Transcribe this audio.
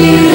you.